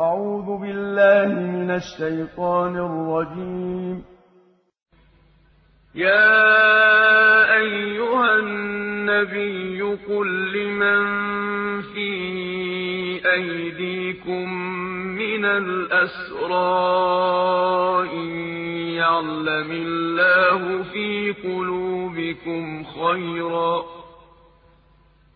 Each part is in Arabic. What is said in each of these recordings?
أعوذ بالله من الشيطان الرجيم. يا أيها النبي قل لمن في أيديكم من الأسرى إن يعلم الله في قلوبكم خيرا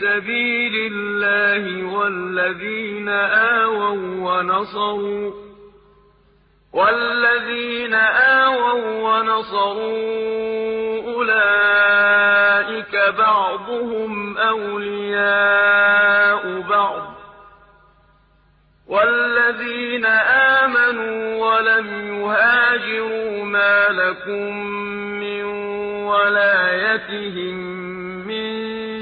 سبيل الله والذين آووا ونصروا والذين آووا ونصروا أولئك بعضهم أولياء بعض والذين آمنوا ولم يهاجروا ما لكم من ولايتهم